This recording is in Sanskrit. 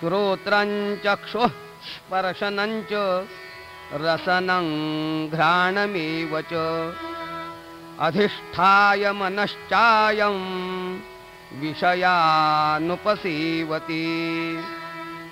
श्रोत्रञ्चक्षुःस्पर्शनञ्च रसनं घ्राणमेव च। अधिष्ठाय मनश्चायं विषयानुपसीवति।